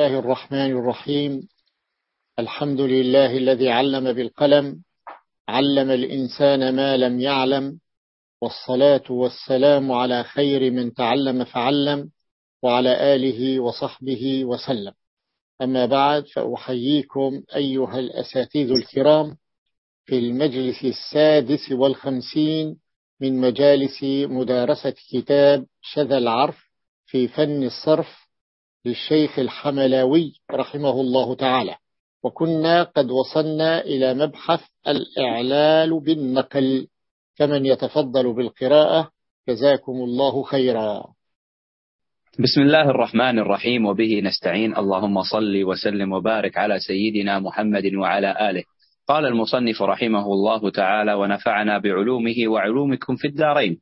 الله الرحمن الرحيم. الحمد لله الذي علم بالقلم علم الإنسان ما لم يعلم والصلاة والسلام على خير من تعلم فعلم وعلى آله وصحبه وسلم. أما بعد فأحييكم أيها الأساتذة الكرام في المجلس السادس والخمسين من مجالس مدارسة كتاب شذا العرف في فن الصرف للشيخ الحملاوي رحمه الله تعالى. وكنا قد وصلنا إلى مبحث الإعلال بالنقل. فمن يتفضل بالقراءة جزاكم الله خيرا. بسم الله الرحمن الرحيم وبه نستعين. اللهم صل وسلم وبارك على سيدنا محمد وعلى آله. قال المصنف رحمه الله تعالى ونفعنا بعلومه وعلومكم في الدارين.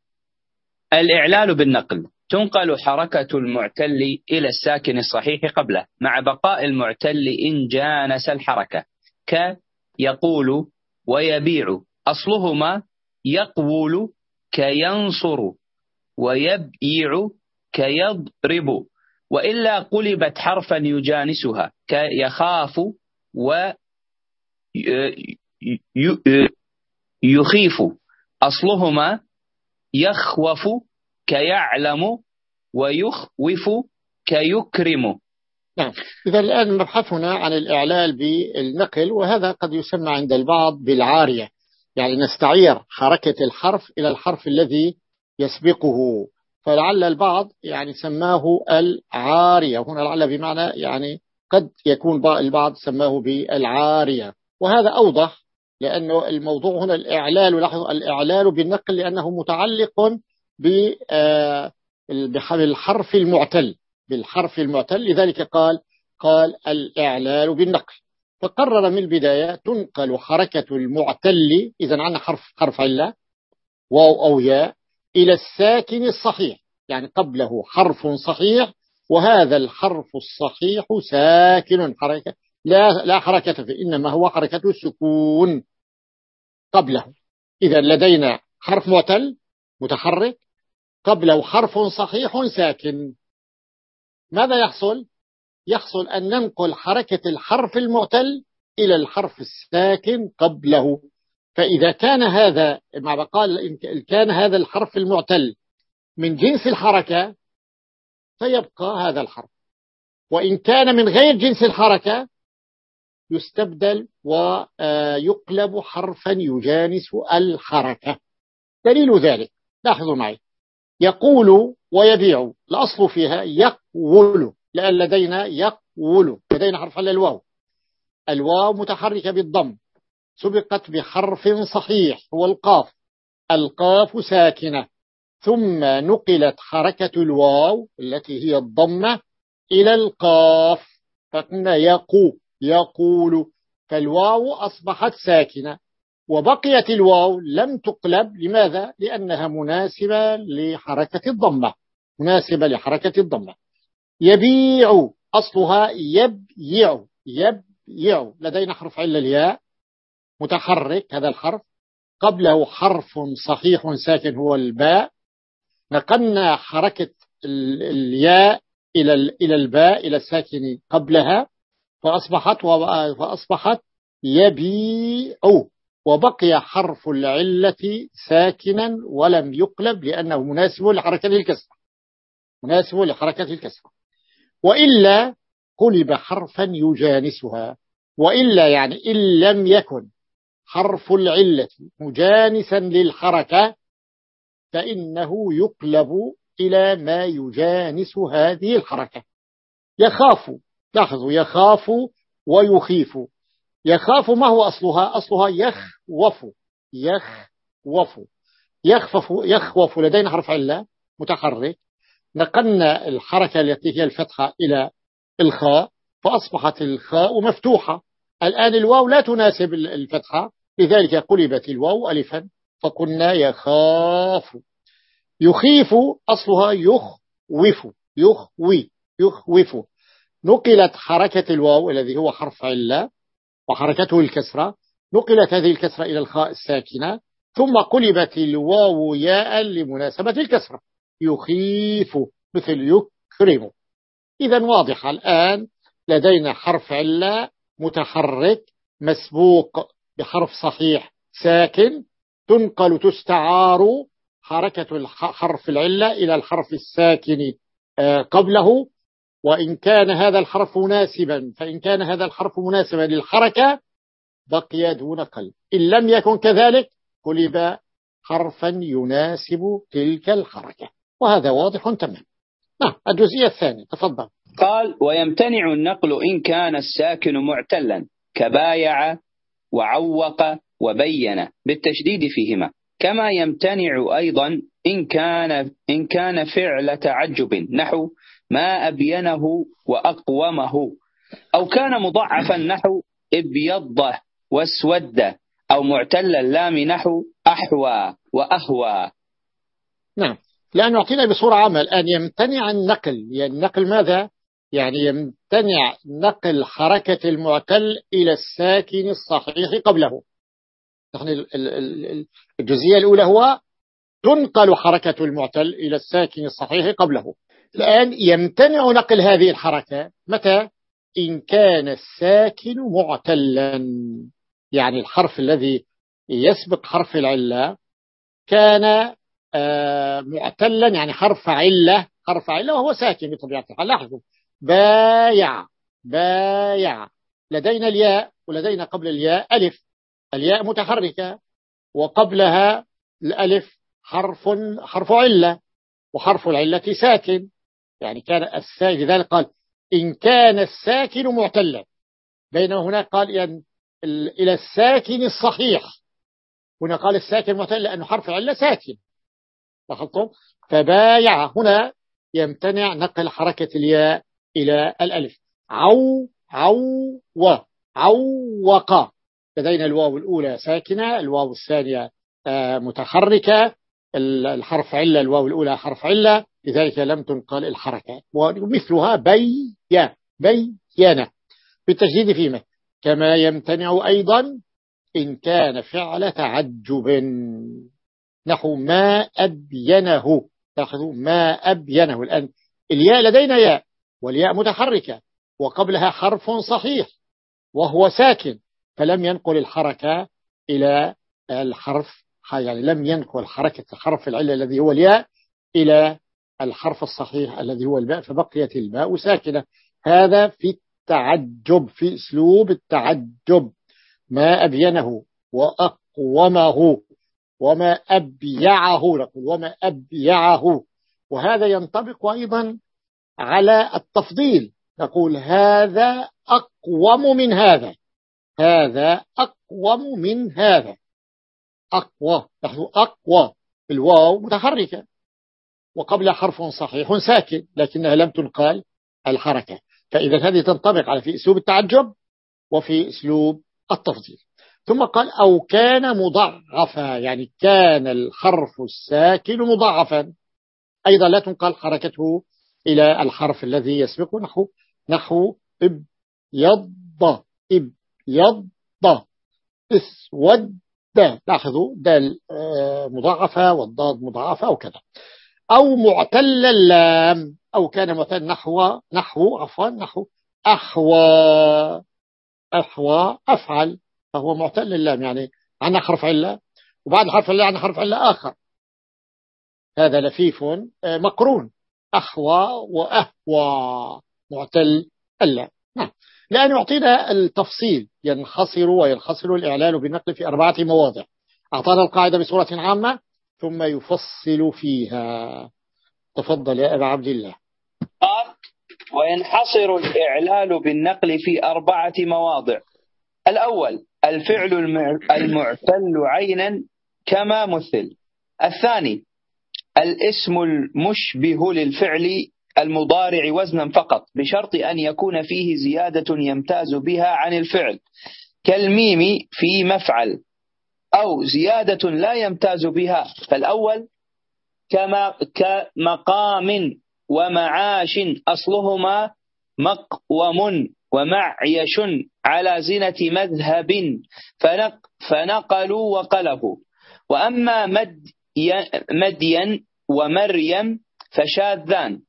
الإعلال بالنقل. تنقل حركة المعتل إلى الساكن الصحيح قبله مع بقاء المعتل إن جانس الحركة. كيقول ويبيع. أصلهما يقول كينصر ويبيع كيضرب. وإلا قلبت حرفا يجانسها كيخاف ويخيف أصلهما يخوف كيعلم ويخوف كيكرم. نعم. إذا الآن مبحثنا عن الإعلال بالنقل وهذا قد يسمى عند البعض بالعارية. يعني نستعير حركة الحرف إلى الحرف الذي يسبقه. فلعل البعض يعني سماه العارية. هنا لعل بمعنى يعني قد يكون البعض سماه بالعارية. وهذا أوضح لأنه الموضوع هنا الإعلال لاحظوا الإعلال بالنقل لأنه متعلق بالحرف المعتل بالحرف المعتل. لذلك قال قال الإعلال بالنقل. فقرر من البداية تنقل حركة المعتل إذا عندنا حرف حرف علة واو أو ياء إلى الساكن الصحيح. يعني قبله حرف صحيح وهذا الحرف الصحيح ساكن حركة لا لا حركة فيه إنما هو حركة السكون قبله. إذا لدينا حرف معتل متحرك قبله حرف صحيح ساكن ماذا يحصل؟ يحصل أن ننقل حركة الحرف المعتل إلى الحرف الساكن قبله. فإذا كان هذا مع بقال كان هذا الحرف المعتل من جنس الحركة فيبقى هذا الحرف. وإن كان من غير جنس الحركة يستبدل ويقلب حرفا يجانس الحركة. دليل ذلك. لاحظوا معي. يقول ويبيع. الأصل فيها يقول لأن لدينا يقول. لدينا حرف على الواو. الواو متحركة بالضم. سبقت بحرف صحيح هو القاف القاف ساكنة. ثم نقلت حركة الواو التي هي الضمة إلى القاف. فقلنا يقو يقول. فالواو أصبحت ساكنة. وبقيت الواو لم تقلب لماذا؟ لأنها مناسبة لحركة الضمة. مناسبة لحركة الضمة. يبيع أصلها يبيع يبيع. لدينا حرف علة الياء متحرك هذا الحرف. قبله حرف صحيح ساكن هو الباء. نقلنا حركة الياء إلى إلى الباء إلى الساكن قبلها. فأصبحت فأصبحت يبيع. وبقي حرف العلة ساكنا ولم يقلب لأنه مناسب لحركة الكسر مناسب لحركة الكسر وإلا قلب حرفا يجانسها. وإلا يعني إن لم يكن حرف العلة مجانسا للحركة فإنه يقلب إلى ما يجانس هذه الحركة. يخاف لاحظوا يخاف ويخيف. يخاف ما هو أصلها؟ أصلها يخوف. يخوف. يخفف يخوف. لدينا حرف علة متحرك. نقلنا الحركة التي هي الفتحة إلى الخاء فأصبحت الخاء مفتوحة. الآن الواو لا تناسب الفتحة. لذلك قلبت الواو ألفا فقلنا يخاف. يخيف أصلها يخوف. يخوي يخوف. نقلت حركة الواو الذي هو حرف علة وحركته الكسرة نقلت هذه الكسرة إلى الخاء الساكنة ثم قلبت الواو ياء لمناسبة الكسرة. يخيف مثل يكرم. إذا واضح الآن لدينا حرف علة متحرك مسبوق بحرف صحيح ساكن تنقل تستعار حركة حرف العلة إلى الحرف الساكن آه، قبله. وإن كان هذا الحرف مناسبا فإن كان هذا الحرف مناسبا للحركة بقي دون قلب. إن لم يكن كذلك قلب حرفا يناسب تلك الحركة. وهذا واضح تمام نعم الجزئية الثانية تفضل. قال ويمتنع النقل إن كان الساكن معتلا كبايع وعوق وبين بالتشديد فيهما. كما يمتنع أيضا إن كان, إن كان فعل تعجب نحو ما أبينه وأقومه. أو كان مضعفا نحو إبيض وأسود أو معتل اللام نحو أحوى وأهوى. نعم. لأن يعطينا بصورة عامة الآن. يمتنع النقل. يعني النقل ماذا؟ يعني يمتنع نقل حركة المعتل إلى الساكن الصحيح قبله. نحن الجزئية الأولى هو تنقل حركة المعتل إلى الساكن الصحيح قبله. الآن يمتنع نقل هذه الحركة. متى؟ إن كان الساكن معتلا. يعني الحرف الذي يسبق حرف العلة كان آه، معتلا يعني حرف علة. حرف علة وهو ساكن بطبيعة الحال. لاحظوا. بايع. بايع. لدينا الياء ولدينا قبل الياء ألف. الياء متحركة. وقبلها الألف حرف حرف علة. وحرف العلة ساكن. يعني كان الساكن لذلك قال إن كان الساكن معتلا. بينما هناك قال يعني إلى الساكن الصحيح. هنا قال الساكن معتل لأنه حرف علة ساكن. لاحظتم؟ فبايع هنا يمتنع نقل حركة الياء إلى الألف. عو عو و. عوق. لدينا الواو الأولى ساكنة الواو الثانية آه، متحركة. الحرف علة الواو الأولى حرف علة. لذلك لم تنقل الحركة ومثلها بي بينا بالتجديد فيما كما يمتنع أيضا إن كان فعل تعجب. نحو ما أبينه لاحظوا ما أبينه الآن. الياء لدينا ياء والياء متحركة وقبلها حرف صحيح وهو ساكن فلم ينقل الحركة إلى الحرف يعني لم ينقل حركة الحرف العلة الذي هو الياء إلى الحرف الصحيح الذي هو الباء فبقيت الباء ساكنة. هذا في التعجب في أسلوب التعجب. ما أبينه وأقومه وما أبيعه نقول وما أبيعه. وهذا ينطبق أيضا على التفضيل. نقول هذا أقوم من هذا. هذا أقوم من هذا. أقوى نحن أقوى. الواو متحركة. وقبل حرف صحيح ساكن لكنها لم تنقال الحركة. فإذا هذه تنطبق على في أسلوب التعجب وفي أسلوب التفضيل. ثم قال أو كان مضعفا يعني كان الحرف الساكن مضعفا أيضا لا تنقل حركته إلى الحرف الذي يسبقه نحو نحو إبيض إبيض إسود. لاحظوا دال آه، مضاعفة والضاد مضاعفة أو كذا. أو معتل اللام أو كان معتل نحو نحو عفوا نحو أحوى أحوى أفعل فهو معتل اللام يعني عندنا حرف علة وبعد حرف علة عندنا حرف علة آخر. هذا لفيف آه، مقرون. أحوى وأهوى معتل اللام. نعم. لأن يعطينا التفصيل ينحصر وينحصر الإعلان بالنقل في أربعة مواضع. أعطانا القاعدة بصورة عامة ثم يفصل فيها. تفضل يا أبا عبد الله. قال وينحصر الإعلال بالنقل في أربعة مواضع. الأول الفعل المعتل عينا كما مثل. الثاني الاسم المشبه للفعل المضارع وزنا فقط بشرط أن يكون فيه زيادة يمتاز بها عن الفعل. كالميم في مفعل. أو زيادة لا يمتاز بها. فالأول كما كمقام ومعاش أصلهما مقوم ومعيش على زنة مذهب. فنق فنقلوا وقلبوا. وأما مد مدين ومريم فشاذان.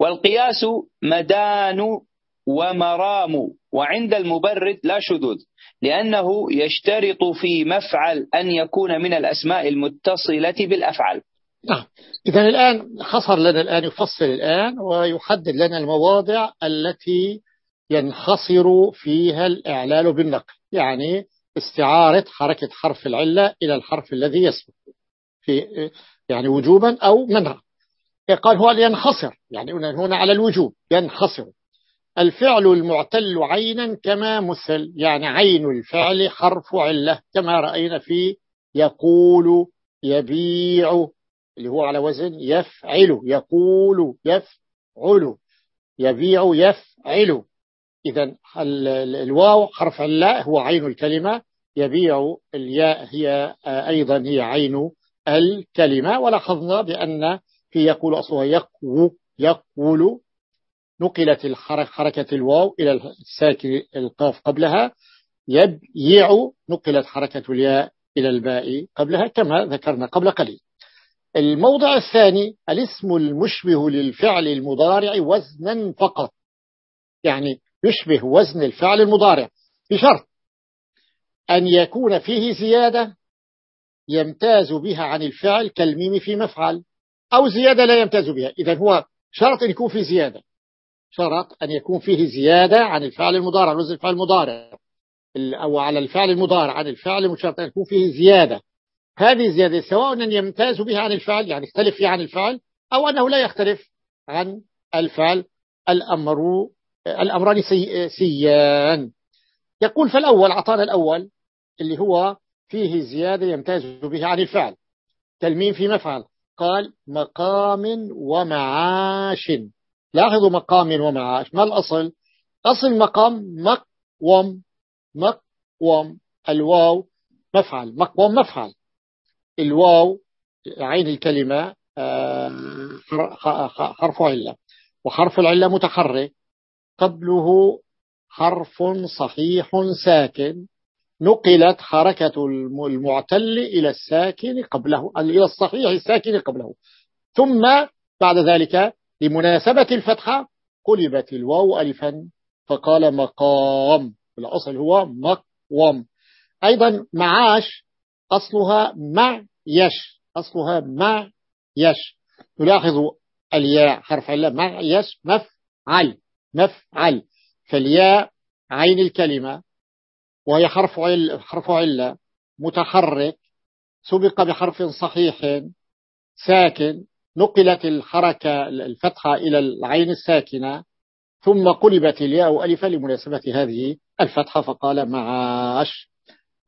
والقياس مدان ومرام. وعند المبرد لا شذوذ. لأنه يشترط في مفعل أن يكون من الأسماء المتصلة بالأفعال. نعم. إذا الآن حصر لنا الآن يفصل الآن ويحدد لنا المواضع التي ينحصر فيها الإعلال بالنقل يعني استعارة حركة حرف العلة إلى الحرف الذي يسبق في يعني وجوبا أو منعا. قال هو ينحصر يعني هنا على الوجوب ينحصر الفعل المعتل عينا كما مثل يعني عين الفعل حرف علة كما رأينا في يقول يبيع اللي هو على وزن يفعل يقول يفعل يبيع يفعل. إذا الواو حرف اللاء هو عين الكلمة يبيع الياء هي أيضا هي عين الكلمة ولاحظنا بأن في يقول أصلها يقو يقول نقلت الحركة حركة الواو إلى الساكن القاف قبلها. يبيع نقلت حركة الياء إلى الباء قبلها كما ذكرنا قبل قليل. الموضع الثاني الاسم المشبه للفعل المضارع وزنا فقط. يعني يشبه وزن الفعل المضارع بشرط أن يكون فيه زيادة يمتاز بها عن الفعل كالميم في مفعل أو زيادة لا يمتاز بها. إذا هو شرط أن يكون فيه زيادة. شرط أن يكون فيه زيادة عن الفعل المضارع وزن الفعل المضارع. أو على الفعل المضارع عن الفعل المشرط أن يكون فيه زيادة. هذه الزيادة سواء أن يمتاز بها عن الفعل يعني يختلف فيها عن الفعل أو أنه لا يختلف عن الفعل الأمر الأمران سيان. يقول فالأول أعطانا الأول اللي هو فيه زيادة يمتاز به عن الفعل. تلمين في مفعل. قال مقام ومعاش. لاحظوا مقام ومعاش ما الأصل؟ أصل مقام مقوم مقوم الواو مفعل مقوم مفعل. الواو عين الكلمة آه، حرف علة. وحرف العلة متحرك قبله حرف صحيح ساكن. نقلت حركة المعتل إلى الساكن قبله إلى الصحيح الساكن قبله. ثم بعد ذلك لمناسبة الفتحة قلبت الواو ألفا فقال مقام الأصل هو مقوم. أيضا معاش أصلها مع يش أصلها مع يش نلاحظ الياء حرف الله مع يش مفعل مفعل. فالياء عين الكلمة وهي حرف عل حرف علة متحرك سبق بحرف صحيح ساكن. نقلت الحركة الفتحة إلى العين الساكنة ثم قلبت الياء ألفا لمناسبة هذه الفتحة فقال معاش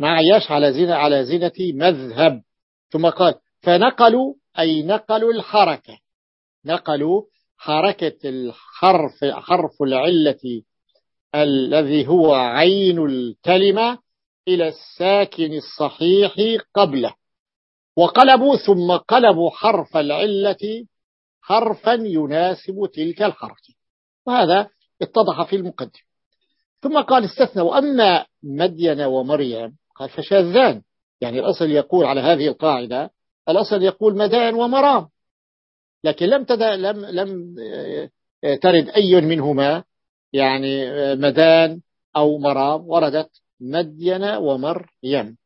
معياش على زينة على زينة مذهب. ثم قال فنقلوا أي نقلوا الحركة. نقلوا حركة الحرف حرف العلة الذي هو عين الكلمة إلى الساكن الصحيح قبله. وقلبوا ثم قلبوا حرف العلة حرفا يناسب تلك الحركة وهذا اتضح في المقدم ثم قال استثنى وأما مدين ومريم قال فشاذان. يعني الأصل يقول على هذه القاعدة الأصل يقول مدان ومرام. لكن لم لم لم آه، ترد أي منهما. يعني آه، مدان أو مرام وردت مدين ومريم.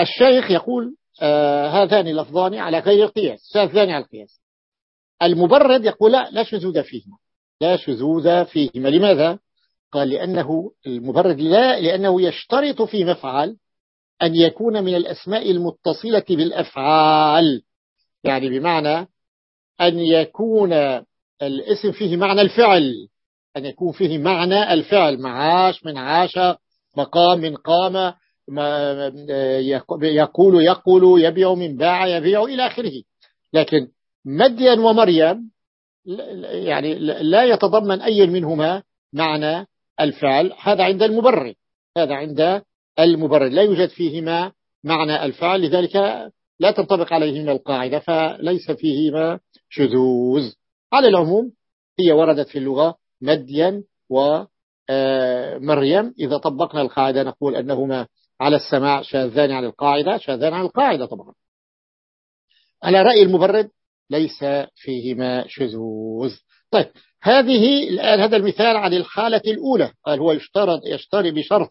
الشيخ يقول آه هذان اللفظان على غير القياس شاذان على القياس. المبرد يقول لا لا شذوذ فيهما. لا شذوذ فيهما. لماذا؟ قال لأنه المبرد لا لأنه يشترط في مفعل أن يكون من الأسماء المتصلة بالأفعال. يعني بمعنى أن يكون الاسم فيه معنى الفعل. أن يكون فيه معنى الفعل. معاش من عاش مقام من قام يقول يقول يبيع من باع يبيع إلى آخره. لكن مدين ومريم يعني لا يتضمن أي منهما معنى الفعل. هذا عند المبرر. هذا عند المبرر. لا يوجد فيهما معنى الفعل. لذلك لا تنطبق عليهما القاعدة فليس فيهما شذوذ. على العموم هي وردت في اللغة مدين ومريم إذا طبقنا القاعدة نقول أنهما على السماع شاذان عن القاعدة شاذان عن القاعدة طبعا. على رأي المبرد ليس فيهما شذوذ. طيب هذه الآن هذا المثال عن الحالة الأولى. قال هو يشترط يشتري بشرط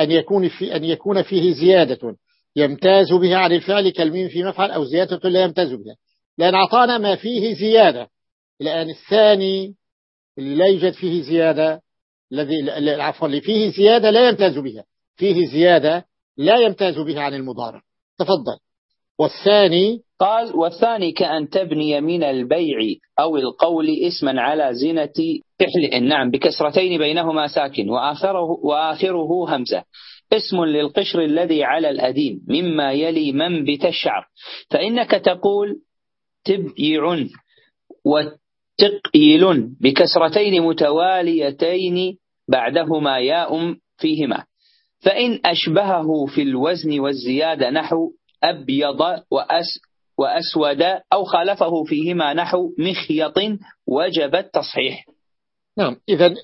أن يكون في أن يكون فيه زيادة يمتاز بها عن الفعل كالميم في مفعل أو زيادة لا يمتاز بها. لأن أعطانا ما فيه زيادة. الآن الثاني اللي لا يوجد فيه زيادة الذي عفوا اللي فيه زيادة لا يمتاز بها. فيه زيادة لا يمتاز بها عن المضارع. تفضل. والثاني؟ قال والثاني كأن تبني من البيع أو القول اسما على زنة فحل نعم بكسرتين بينهما ساكن وآخره, وآخره همزة. اسم للقشر الذي على الأديم مما يلي منبت الشعر. فإنك تقول تبيع وتقيل بكسرتين متواليتين بعدهما ياء فيهما. فإن أشبهه في الوزن والزيادة نحو أبيض وأس وأسود أو خالفه فيهما نحو مخيط وجب التصحيح. نعم إذا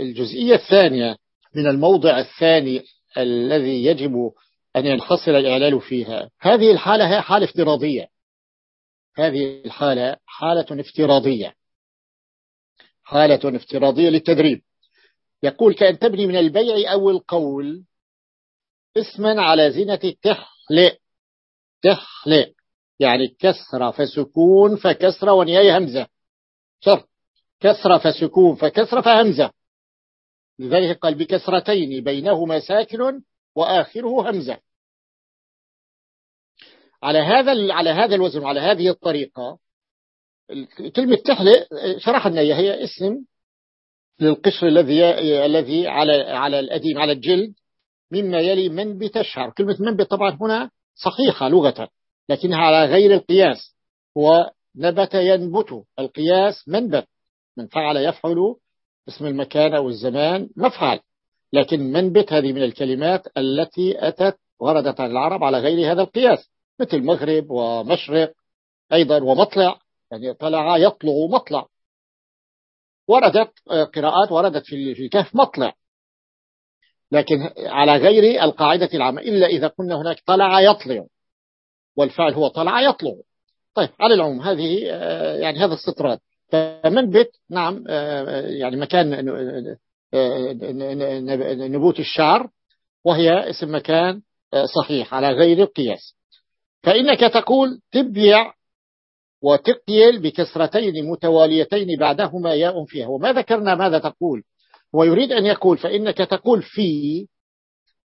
الجزئية الثانية من الموضع الثاني الذي يجب أن ينحصر الإعلال فيها. هذه الحالة هي حالة افتراضية. هذه الحالة حالة افتراضية. حالة افتراضية للتدريب. يقول كأن تبني من البيع أو القول اسما على زينة تحلئ تحلئ يعني كسرة فسكون فكسرة ونهاية همزة. شرط. كسرة فسكون فكسرة فهمزة. لذلك قال بكسرتين بينهما ساكن وآخره همزة. على هذا على هذا الوزن وعلى هذه الطريقة كلمة تحلئ شرحنا هي اسم للقشر الذي الذي على على الأديم على الجلد مما يلي منبت الشعر. كلمة منبت طبعا هنا صحيحة لغة لكنها على غير القياس. هو نبت ينبت. القياس منبت. من فعل يفعل اسم المكان أو الزمان مفعل. لكن منبت هذه من الكلمات التي أتت وردت عن العرب على غير هذا القياس مثل مغرب ومشرق أيضا ومطلع. يعني طلع يطلع مطلع. وردت قراءات وردت في الكهف مطلع. لكن على غير القاعدة العامة إلا إذا قلنا هناك طلع يطلع. والفعل هو طلع يطلع. طيب على العموم هذه آه، يعني هذا استطراد فمنبت نعم آه، يعني مكان آه، نبوت الشعر وهي اسم مكان صحيح على غير القياس. فإنك تقول تبيع وتقيل بكسرتين متواليتين بعدهما ياء فيها. وما ذكرنا ماذا تقول. ويريد أن يقول فإنك تقول في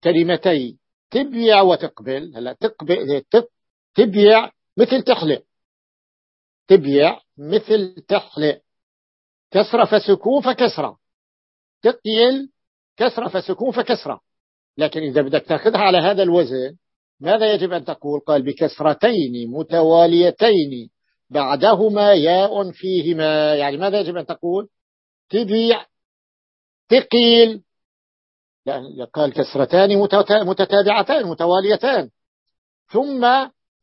كلمتي تبيع وتقبل. هلا تقبل تبيع مثل تحلق تبيع مثل تحلق كسرة فسكون فكسرة. تقيل كسرة فسكون فكسرة. لكن إذا بدك تأخذها على هذا الوزن ماذا يجب أن تقول؟ قال بكسرتين متواليتين. بعدهما ياء فيهما. يعني ماذا يجب أن تقول؟ تبيع تقيل. لا قال كسرتان متتابعتان متواليتان. ثم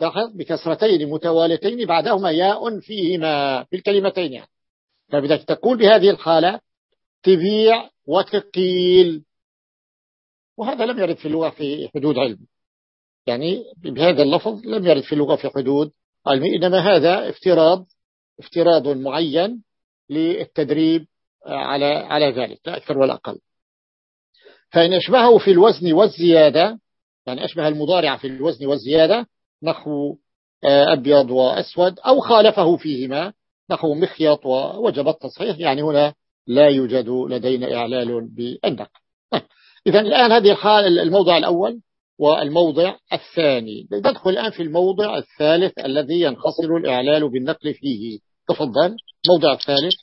لاحظ بكسرتين متواليتين بعدهما ياء فيهما في الكلمتين يعني. فبدك تقول بهذه الحالة تبيع وتقيل. وهذا لم يرد في اللغة في حدود علم. يعني بهذا اللفظ لم يرد في اللغة في حدود علم إنما هذا افتراض افتراض معين للتدريب على على ذلك لا أكثر ولا أقل. فإن أشبهه في الوزن والزيادة يعني أشبه المضارع في الوزن والزيادة نحو آه، أبيض وأسود أو خالفه فيهما نحو مخيط ووجب التصحيح يعني هنا لا يوجد لدينا إعلال بالنقل. طيب، إذا الآن هذه الحال الموضع الأول. والموضع الثاني. ندخل الآن في الموضع الثالث الذي ينحصر الإعلال بالنقل فيه. تفضل. موضع الثالث.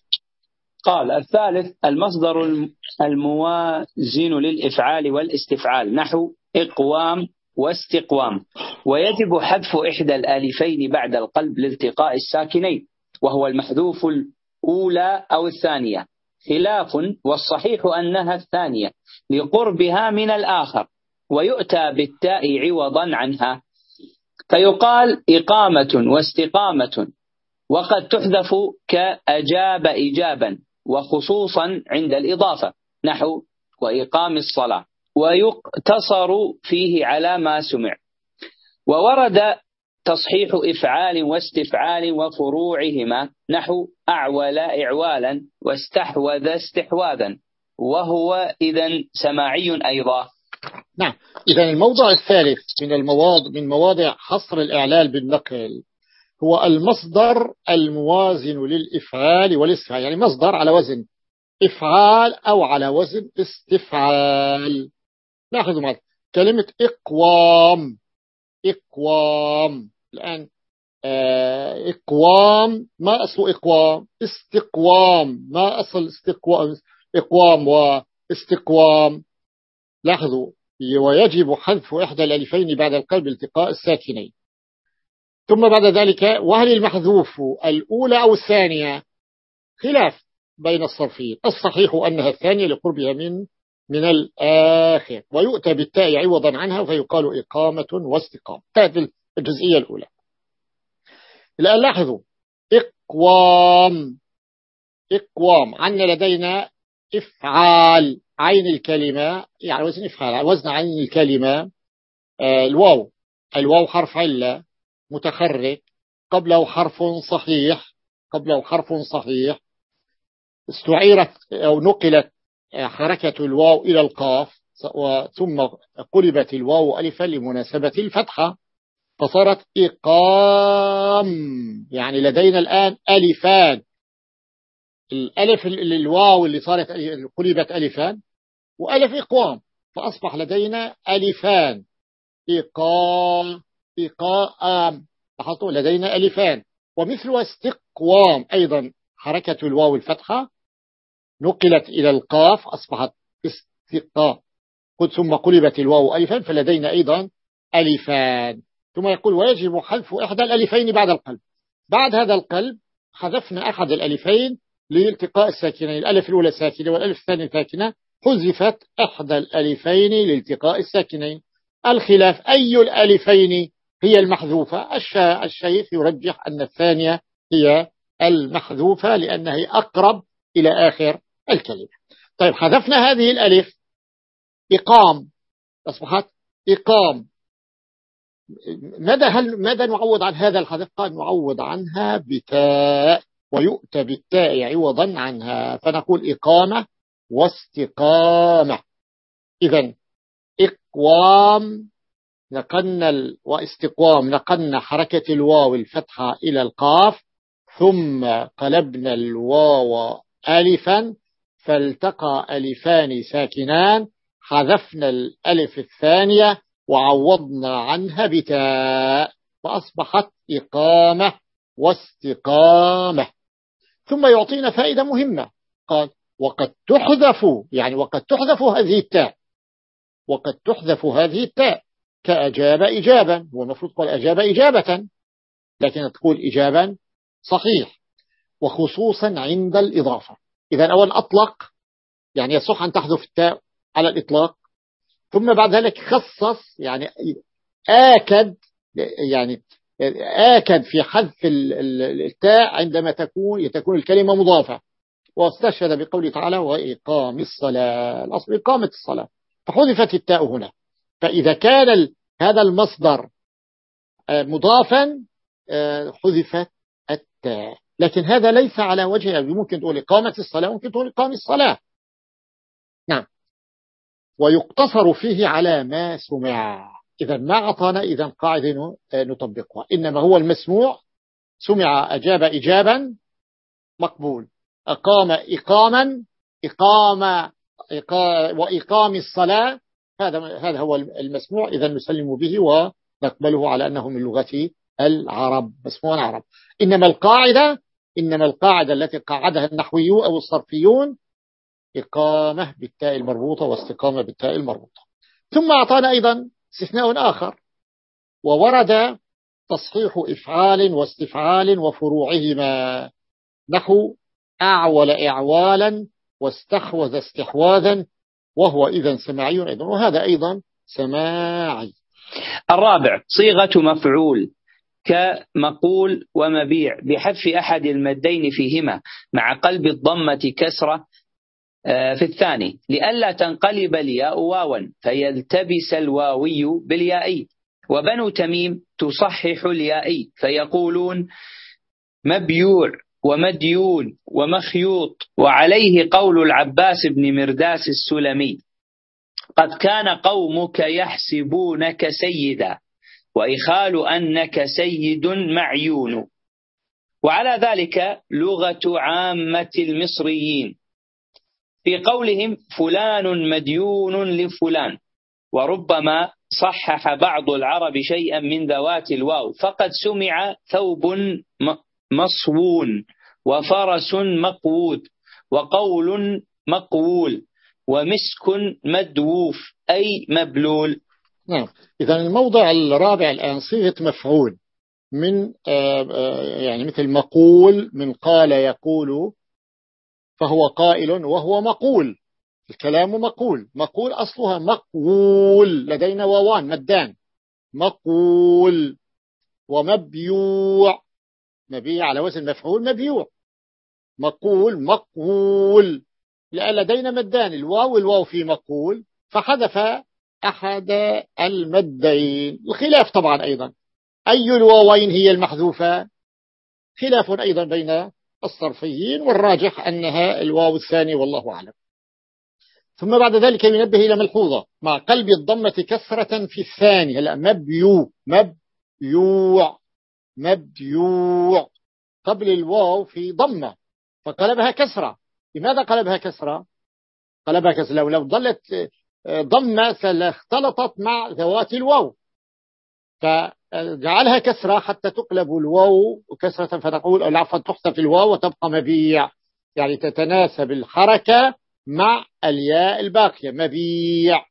قال الثالث المصدر الموازن للإفعال والاستفعال. نحو إقوام واستقوام. ويجب حذف إحدى الآلفين بعد القلب لالتقاء الساكنين وهو المحذوف الأولى أو الثانية. خلاف والصحيح أنها الثانية لقربها من الآخر. ويؤتى بالتاء عوضا عنها. فيقال إقامة واستقامة وقد تحذف كأجاب إجابا وخصوصا عند الإضافة نحو وإقام الصلاة. ويقتصر فيه على ما سمع. وورد تصحيح إفعال واستفعال وفروعهما نحو أعول إعوالا واستحوذ استحواذا. وهو إذا سماعي أيضا. نعم. إذا الموضع الثالث من المواضع من مواضع حصر الإعلال بالنقل هو المصدر الموازن للإفعال والاستفعال. يعني مصدر على وزن. إفعال أو على وزن استفعال. لاحظوا معي كلمة إقوام. إقوام. الآن آه، إقوام. ما أصل إقوام؟ استقوام. ما أصل استقوام؟ إقوام واستقوام لاحظوا. ويجب حذف إحدى الألفين بعد القلب التقاء الساكنين. ثم بعد ذلك وهل المحذوف الأولى أو الثانية؟ خلاف بين الصرفين. الصحيح أنها الثانية لقربها من من الآخر ويؤتى بالتاء عوضا عنها فيقال إقامة واستقامة. هذه الجزئية الأولى. الآن لاحظوا. إقوام. إقوام. عندنا لدينا إفعال. عين الكلمة يعني وزن إفعال وزن عين الكلمة آه، الواو. الواو حرف علة متخرج. قبله حرف صحيح. قبله حرف صحيح. استعيرت أو نقلت حركة الواو إلى القاف ثم قلبت الواو ألفا لمناسبة الفتحة فصارت إقام. يعني لدينا الآن ألفان. الألف الواو اللي صارت قلبت ألفان وألف إقوام. فأصبح لدينا ألفان. إقام إقام لاحظتوا؟ لدينا ألفان. ومثل استقوام أيضا حركة الواو الفتحة. نقلت إلى القاف أصبحت استقاء. ثم قلبت الواو ألفا فلدينا أيضا ألفان. ثم يقول ويجب حذف إحدى الألفين بعد القلب. بعد هذا القلب حذفنا أحد الألفين لالتقاء الساكنين. الألف الأولى ساكنة والألف الثانية ساكنة. حذفت إحدى الألفين لالتقاء الساكنين. الخلاف أي الألفين هي المحذوفة؟ الشيخ يرجح أن الثانية هي المحذوفة لأنها أقرب إلى آخر الكلمة. طيب حذفنا هذه الألف. إقام. أصبحت إقام. ماذا هل ماذا نعوض عن هذا الحذف؟ قال نعوض عنها بتاء ويؤتى بالتاء عوضا عنها. فنقول إقامة واستقامة. إذا إقوام نقلنا واستقوام نقلنا حركة الواو الفتحة إلى القاف ثم قلبنا الواو ألفا فالتقى ألفان ساكنان حذفنا الألف الثانية وعوضنا عنها بتاء فأصبحت إقامة واستقامة. ثم يعطينا فائدة مهمة. قال وقد تحذف يعني وقد تحذف هذه التاء. وقد تحذف هذه التاء كأجاب إجابا. هو المفروض قال أجاب إجابة لكن تقول إجابا صحيح. وخصوصا عند الإضافة. إذا أول أطلق يعني يصح أن تحذف التاء على الإطلاق. ثم بعد ذلك خصص يعني آكد يعني آكد في حذف التاء عندما تكون تكون الكلمة مضافة. واستشهد بقوله تعالى وإقام الصلاة. الأصل إقامة الصلاة. فحذفت التاء هنا. فإذا كان هذا المصدر آه، مضافا آه، حذفت التاء. لكن هذا ليس على وجه ممكن تقول إقامة الصلاة ممكن تقول إقام الصلاة. نعم. ويقتصر فيه على ما سمع. إذا ما أعطانا؟ إذا قاعدة نطبقها. إنما هو المسموع. سمع أجاب إجابا مقبول. أقام إقاما إقام وإقام الصلاة. هذا هذا هو المسموع. إذا نسلم به ونقبله على أنه من لغة العرب. مسموع العرب إنما القاعدة إنما القاعدة التي قاعدها النحويون أو الصرفيون إقامة بالتاء المربوطة واستقامة بالتاء المربوطة. ثم أعطانا أيضا استثناء آخر. وورد تصحيح إفعال واستفعال وفروعهما. نحو أعول إعوالا واستحوذ استحواذا وهو إذا سماعي أيضا. وهذا أيضا سماعي. الرابع صيغة مفعول كمقول ومبيع بحذف أحد المدين فيهما مع قلب الضمة كسرة. آه، في الثاني لئلا تنقلب الياء واوا فيلتبس الواوي باليائي وبنو تميم تصحح اليائي فيقولون مبيوع. ومديون ومخيوط وعليه قول العباس بن مرداس السلمي قد كان قومك يحسبونك سيدا وإخال أنك سيد معيون. وعلى ذلك لغة عامة المصريين في قولهم فلان مديون لفلان وربما صحح بعض العرب شيئا من ذوات الواو فقد سمع ثوب مصوون. وفرس مقود وقول مقول ومسك مدووف أي مبلول. نعم. إذا الموضع الرابع الآن صيغة مفعول من آه، آه، يعني مثل مقول من قال يقول فهو قائل وهو مقول. الكلام مقول. مقول أصلها مقول. لدينا واوان مدان. مقول ومبيوع. مبيع على وزن مفعول مبيوع. مقول مقول. لأن لدينا مدان الواو الواو في مقول. فحذف أحد المدين. الخلاف طبعا أيضا. أي الواوين هي المحذوفة؟ خلاف أيضا بين الصرفيين والراجح أنها الواو الثاني والله أعلم. ثم بعد ذلك ينبه إلى ملحوظة. مع قلب الضمة كسرة في الثاني. هلا مبيو مبيوع مبيوع. قبل الواو في ضمة. فقلبها كسرة. لماذا قلبها كسرة؟ قلبها كسرة. لو, لو ظلت ضمة لاختلطت مع ذوات الواو. فجعلها كسرة حتى تقلب الواو كسرة فنقول العفو تحذف الواو وتبقى مبيع. يعني تتناسب الحركة مع الياء الباقية. مبيع.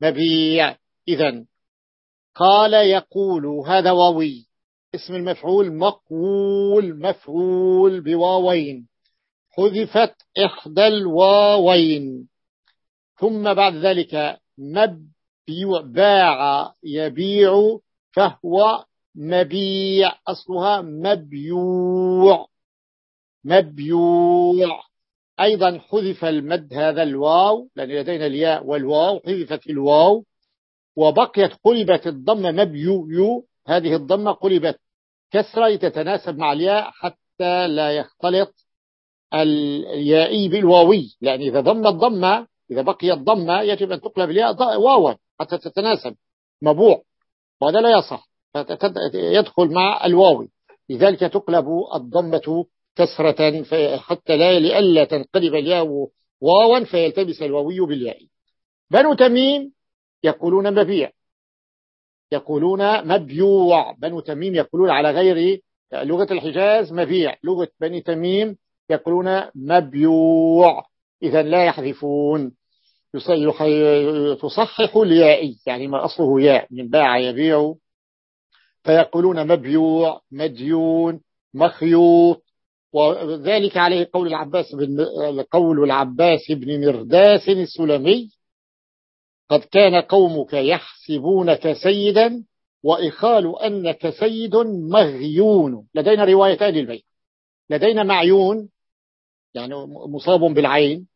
مبيع. إذا قال يقول هذا واوي. اسم المفعول مقول مفعول بواوين. حذفت إحدى الواوين. ثم بعد ذلك مبيع باع يبيع فهو مبيع. أصلها مبيوع. مبيوع. أيضا حذف المد هذا الواو لأن لدينا الياء والواو حذفت الواو وبقيت قلبت الضمة مبيو هذه الضمة قلبت. كسرة تتناسب مع الياء حتى لا يختلط اليائي بالواوي. لأن إذا ضم الضمة إذا بقي الضمة يجب أن تقلب الياء واوا حتى تتناسب. مبوع. وهذا لا يصح. يدخل مع الواوي. لذلك تقلب الضمة كسرة حتى لا لئلا تنقلب الياء واوا فيلتبس الواوي بالياء. بنو تميم يقولون مبيع. يقولون مبيوع بنو تميم يقولون على غير لغة الحجاز مبيع. لغة بني تميم يقولون مبيوع. إذا لا يحذفون. تصحح اليائي يعني ما أصله ياء من باع يبيع. فيقولون مبيوع مديون مخيوط. وذلك عليه قول العباس بن قول العباس بن مرداس السلمي. قد كان قومك يحسبونك سيدا وإخال أنك سيد مغيون. لدينا روايتان للبيت. لدينا معيون يعني مصاب بالعين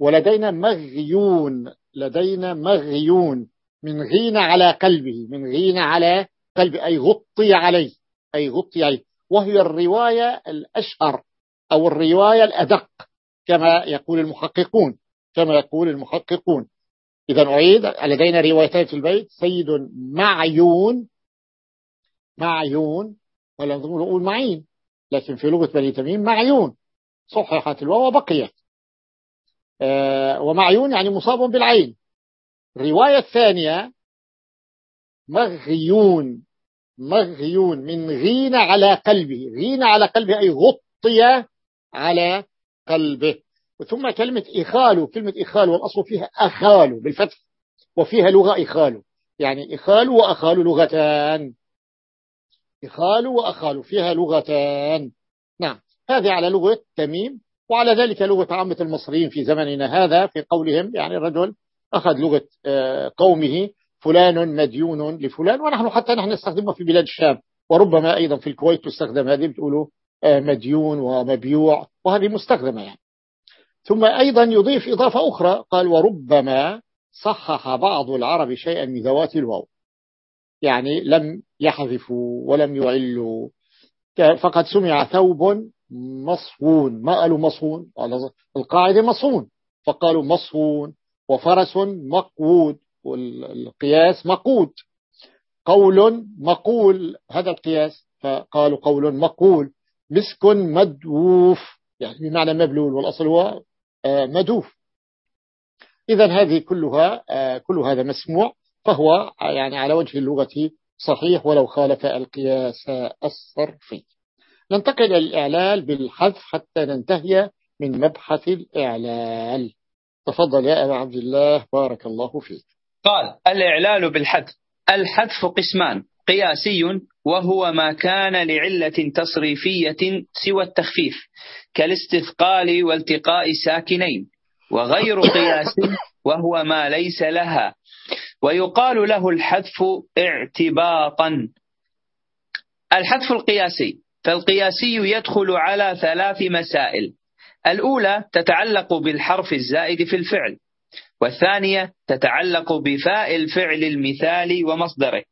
ولدينا مغيون لدينا مغيون من غين على قلبه من غين على قلبه أي غطي عليه أي غطي عليه. وهي الرواية الأشهر أو الرواية الأدق كما يقول المحققون كما يقول المحققون. إذا أعيد لدينا روايتين في البيت. سيد معيون معيون ولا نقول معين لكن في لغة بني تميم معيون. صححت الواو وبقيت. آه ومعيون يعني مصاب بالعين. الرواية الثانية مغيون مغيون من غين على قلبه. غين على قلبه أي غطي على قلبه. ثم كلمة إخال كلمة إخال والأصل فيها أخال بالفتح وفيها لغة إخال. يعني إخال وأخال لغتان. إخال وأخال فيها لغتان. نعم. هذه على لغة تميم وعلى ذلك لغة عامة المصريين في زمننا هذا في قولهم يعني الرجل أخذ لغة آه، قومه فلان مديون لفلان ونحن حتى نحن نستخدمها في بلاد الشام وربما أيضا في الكويت تستخدم هذه بتقولوا آه، مديون ومبيوع وهذه مستخدمة يعني. ثم أيضا يضيف إضافة أخرى. قال وربما صحح بعض العرب شيئا من ذوات الواو. يعني لم يحذفوا ولم يعلوا. فقد سمع ثوب مصون ما قالوا مصون القاعدة مصون فقالوا مصون وفرس مقود والقياس مقود. قول مقول هذا القياس. فقالوا قول مقول مسك مدوف يعني بمعنى مبلول والأصل هو مدوف. إذا هذه كلها آه، كل هذا مسموع فهو يعني على وجه اللغة صحيح ولو خالف القياس الصرفي. ننتقل إلى الإعلال بالحذف حتى ننتهي من مبحث الإعلال. تفضل يا أبا عبد الله بارك الله فيك. قال الإعلال بالحذف. الحذف قسمان قياسي وهو ما كان لعلة تصريفية سوى التخفيف كالاستثقال والتقاء ساكنين وغير قياس وهو ما ليس لها. ويقال له الحذف اعتباطا. الحذف القياسي فالقياسي يدخل على ثلاث مسائل. الأولى تتعلق بالحرف الزائد في الفعل. والثانية تتعلق بفاء الفعل المثالي ومصدره.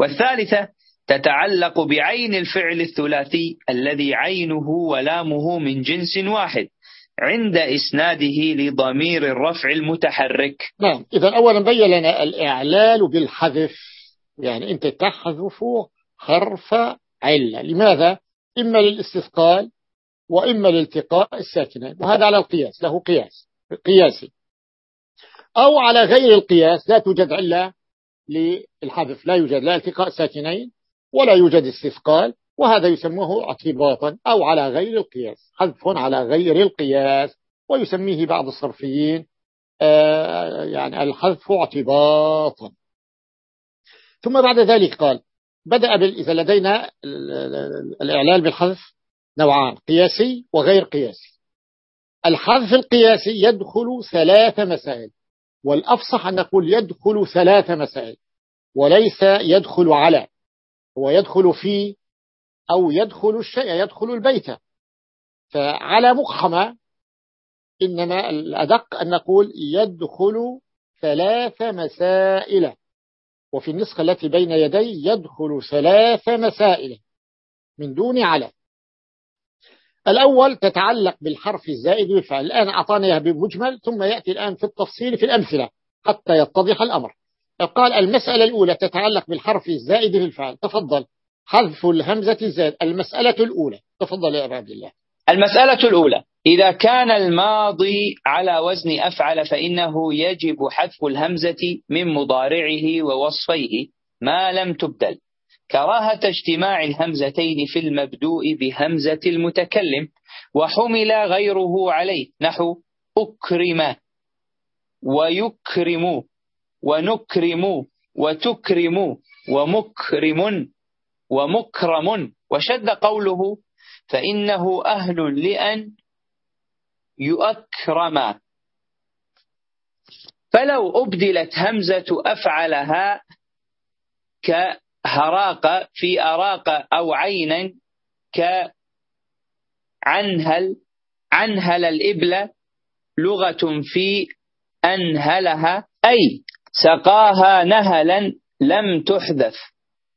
والثالثة تتعلق بعين الفعل الثلاثي الذي عينه ولامه من جنس واحد عند إسناده لضمير الرفع المتحرك. نعم إذا أولا بين لنا الإعلال بالحذف يعني أنت تحذف حرف علة لماذا؟ إما للاستثقال وإما لالتقاء الساكنين وهذا على القياس له قياس قياسي أو على غير القياس لا توجد علة للحذف لا يوجد لا التقاء ساكنين ولا يوجد استثقال وهذا يسموه اعتباطا أو على غير القياس حذف على غير القياس ويسميه بعض الصرفيين آه، يعني الحذف اعتباطا. ثم بعد ذلك قال بدأ إذا لدينا الإعلال بالحذف نوعان قياسي وغير قياسي. الحذف القياسي يدخل ثلاث مسائل والأفصح أن نقول يدخل ثلاث مسائل وليس يدخل على. هو يدخل في أو يدخل الشيء يدخل البيت. فعلى مقحمة إنما الأدق أن نقول يدخل ثلاث مسائل. وفي النسخة التي بين يدي يدخل ثلاث مسائل من دون على الأول تتعلق بالحرف الزائد بالفعل. الآن أعطانا بمجمل ثم يأتي الآن في التفصيل في الأمثلة حتى يتضح الأمر. قال المسألة الأولى تتعلق بالحرف الزائد في الفعل تفضل. حذف الهمزة الزائد المسألة الأولى. تفضل يا أبا عبد الله. المسألة الأولى. إذا كان الماضي على وزن أفعل فإنه يجب حذف الهمزة من مضارعه ووصفيه ما لم تبدل. كراهة اجتماع الهمزتين في المبدوء بهمزة المتكلم وحمل غيره عليه. نحو أكرم ويكرم. ونكرم وتكرم ومكرم ومكرم. وشد قوله فإنه أهل لأن يؤكرم. فلو أبدلت همزة أفعلها كهراق في أراق أو عينا كعنهل عنهل الإبل لغة في أنهلها أي سقاها نهلا لم تحدث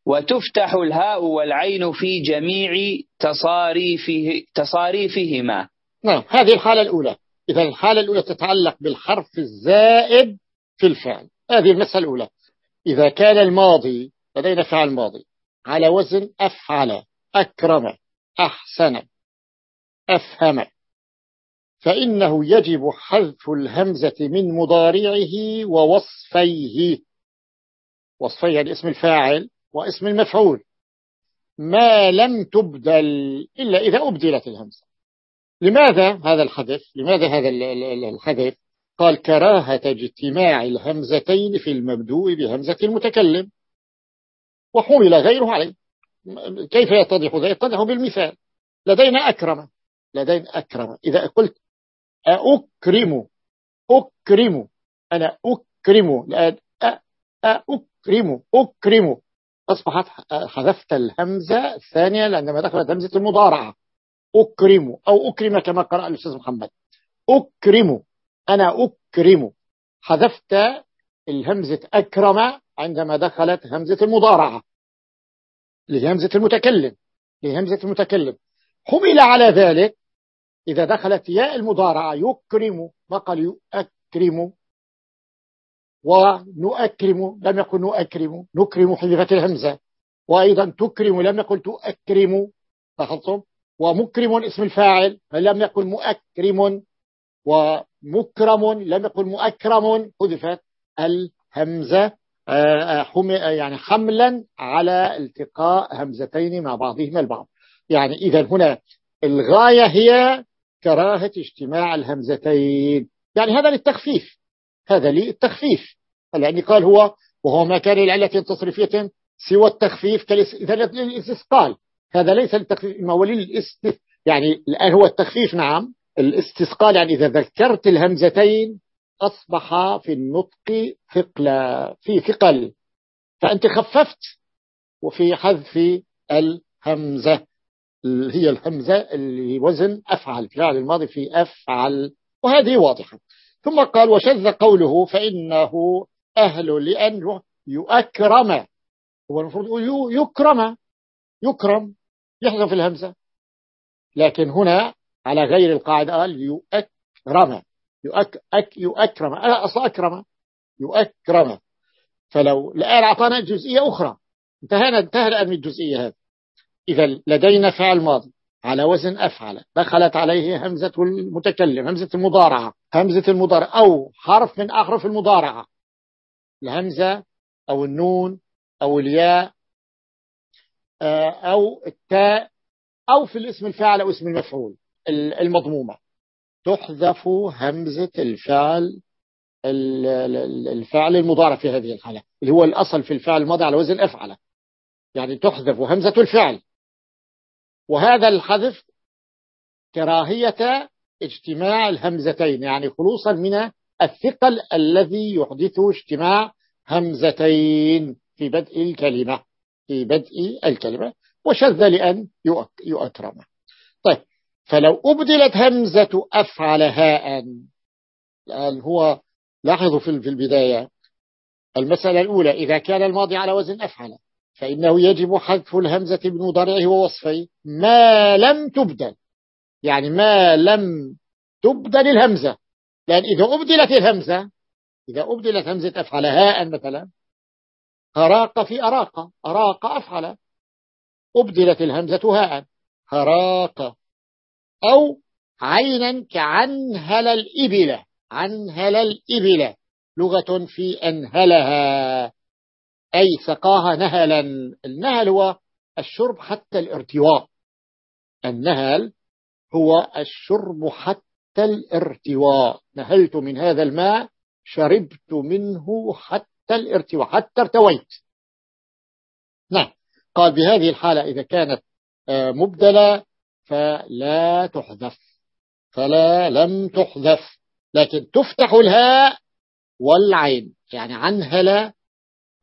وتفتح الهاء والعين في جميع تصاريفه تصاريفهما. نعم هذه الحالة الأولى. إذا الحالة الأولى تتعلق بالحرف الزائد في الفعل. هذه المسألة الأولى. إذا كان الماضي لدينا فعل ماضي. على وزن أفعل أكرم أحسن أفهم. فإنه يجب حذف الهمزة من مضارعه ووصفيه. وصفيه يعني اسم الفاعل واسم المفعول. ما لم تبدل إلا إذا أبدلت الهمزة. لماذا هذا الحدث لماذا هذا الحدث قال كراهة اجتماع الهمزتين في المبدوء بهمزة المتكلم. وحمل غيره عليه. كيف يتضح ذلك؟ يتضح بالمثال. لدينا أكرم. لدينا أكرم. إذا قلت أكرم أكرم أنا أكرم أكرم أكرم. أصبحت حذفت الهمزة الثانية لأنما دخلت همزة المضارعة. أكرم أو أكرم كما قرأ الأستاذ محمد. أكرم أنا أكرم. حذفت الهمزة أكرم عندما دخلت همزة المضارعة. لهمزة المتكلم لهمزة المتكلم. حمل على ذلك إذا دخلت ياء المضارعة يكرم ما قال يؤكرم. ونؤكرم لم يقل نؤكرم. نكرم حذفت الهمزة. وأيضا تكرم لم يقل تؤكرم. لاحظتم؟ ومكرم اسم الفاعل لم يقل مؤكرم. ومكرم لم يقل مؤكرم. حذفت الهمزة آه، آه، يعني حملا على التقاء همزتين مع بعضهما البعض. يعني إذا هنا الغاية هي كراهة اجتماع الهمزتين. يعني هذا للتخفيف. هذا للتخفيف. لأني قال هو وهو ما كان لعلة تصريفية سوى التخفيف إذا للإستثقال. هذا ليس للتخفيف ما هو للاست يعني الآن هو التخفيف نعم. الإستثقال يعني إذا ذكرت الهمزتين أصبح في النطق ثقلا في ثقل. فأنت خففت وفي حذف الهمزة. هي الهمزة اللي وزن أفعل فعل الماضي في أفعل. وهذه واضحة. ثم قال وشذ قوله فإنه أهل لأنه يؤكرم. هو المفروض يكرم. يكرم. يحذف الهمزة. لكن هنا على غير القاعدة قال يؤكرم. يؤك يؤكرم. أصلا أكرم. يؤكرم. فلو الآن أعطانا جزئية أخرى. انتهينا انتهى الآن من الجزئية هذه. إذا لدينا فعل ماضي على وزن أفعل دخلت عليه همزة المتكلم همزة المضارعة همزة المضارعة أو حرف من أحرف المضارعة. الهمزة أو النون أو الياء آه، أو التاء أو في الاسم الفاعل أو اسم المفعول المضمومة. تحذف همزة الفعل الفعل المضارع في هذه الحالة اللي هو الأصل في الفعل الماضي على وزن أفعل. يعني تحذف همزة الفعل. وهذا الحذف كراهية اجتماع الهمزتين يعني خلوصا من الثقل الذي يحدث اجتماع همزتين في بدء الكلمة في بدء الكلمة وشذ لأن يؤكرم طيب فلو أبدلت همزة أفعل هاء الآن هو لاحظوا في البداية المسألة الأولى إذا كان الماضي على وزن أفعل. فإنه يجب حذف الهمزة بمضارعه ووصفه. ما لم تبدل. يعني ما لم تبدل الهمزة. لأن إذا أبدلت الهمزة إذا أبدلت همزة أفعل هاء مثلا هراق في أراق. أراق أفعل. أبدلت الهمزة هاء. هراق أو عينا كعنهل الإبلة. عنهل الإبلة. لغة في أنهلها. أي سقاها نهلا. النهل هو الشرب حتى الارتواء. النهل هو الشرب حتى الارتواء. نهلت من هذا الماء شربت منه حتى الارتواء حتى ارتويت. نعم. قال بهذه الحالة إذا كانت آه، مبدلة فلا تحذف. فلا لم تحذف. لكن تفتح الهاء والعين. يعني عنهل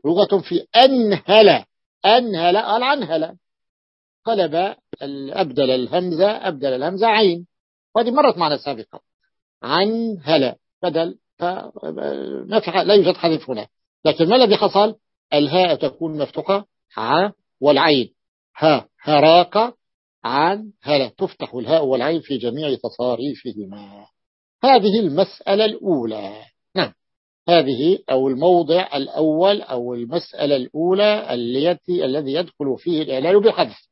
لغة في أنهل أنهل قال عنهل. قلب أبدل الهمزة أبدل الهمزة عين. وهذه مرت معنا سابقا. عنهل بدل لا يوجد حذف هنا. لكن ما الذي حصل؟ الهاء تكون مفتوحة ع والعين. ها هراق عن هلا تفتح الهاء والعين في جميع تصاريفهما. هذه المسألة الأولى. نعم. هذه أو الموضع الأول أو المسألة الأولى التي الذي يدخل فيه الإعلان بحذف.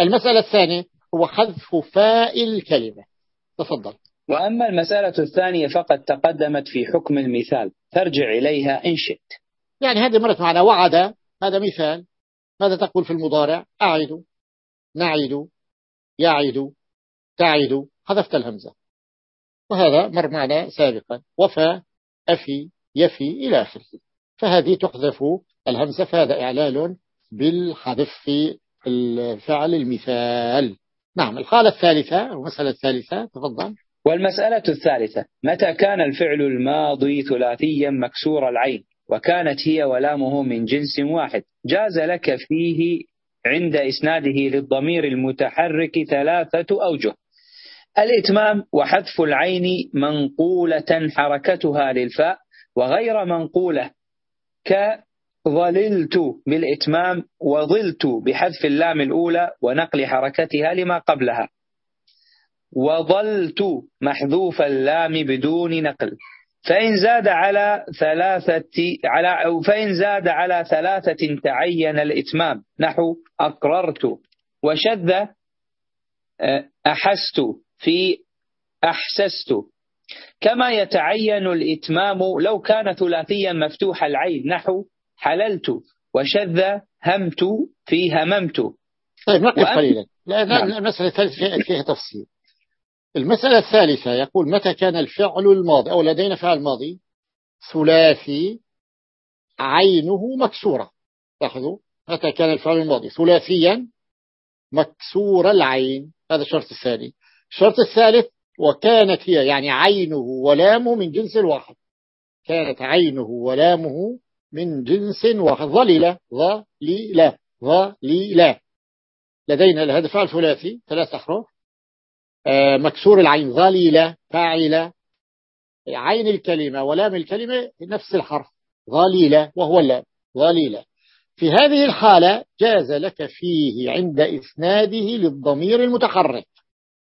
المسألة الثانية هو حذف فاء الكلمة تفضل. وأما المسألة الثانية فقد تقدمت في حكم المثال. ترجع إليها إن شئت. يعني هذه مرت معنا. وعد. هذا مثال؟ ماذا تقول في المضارع؟ أعد. نعد. يعد. تعد. حذفت الهمزة. وهذا مر معنا سابقا. وفى أفي يفي إلى آخره. فهذه تحذف الهمزة فهذا إعلال بالحذف في الفعل المثال. نعم الحالة الثالثة المسألة الثالثة تفضل. والمسألة الثالثة متى كان الفعل الماضي ثلاثيا مكسور العين وكانت هي ولامه من جنس واحد جاز لك فيه عند إسناده للضمير المتحرك ثلاثة أوجه. الإتمام وحذف العين منقولة حركتها للفاء وغير منقولة. ظللت بالإتمام وظلت بحذف اللام الأولى ونقل حركتها لما قبلها. وظلت محذوف اللام بدون نقل. فإن زاد على ثلاثة على أو فإن زاد على ثلاثة تعين الإتمام. نحو أقررت. وشذ أحست في أحسست. كما يتعين الإتمام لو كان ثلاثيا مفتوح العين نحو حللت وشذ همت في هممت. طيب نقف قليلا. نعم. المسألة الثالثة فيها تفصيل. المسألة الثالثة يقول متى كان الفعل الماضي؟ أو لدينا فعل ماضي؟ ثلاثي عينه مكسورة. لاحظوا متى كان الفعل الماضي؟ ثلاثيا مكسور العين. هذا الشرط الثاني. الشرط الثالث وكانت هي يعني عينه ولامه من جنس واحد. كانت عينه ولامه من جنس واحد. ظليلة. ظليلة. ظليلة. لدينا هذا فعل ثلاثي ثلاث أحرف. آه، مكسور العين. ظليلة. فاعلة. عين الكلمة ولام الكلمة نفس الحرف. ظليلة وهو اللام. ظليلة. في هذه الحالة جاز لك فيه عند إسناده للضمير المتحرك.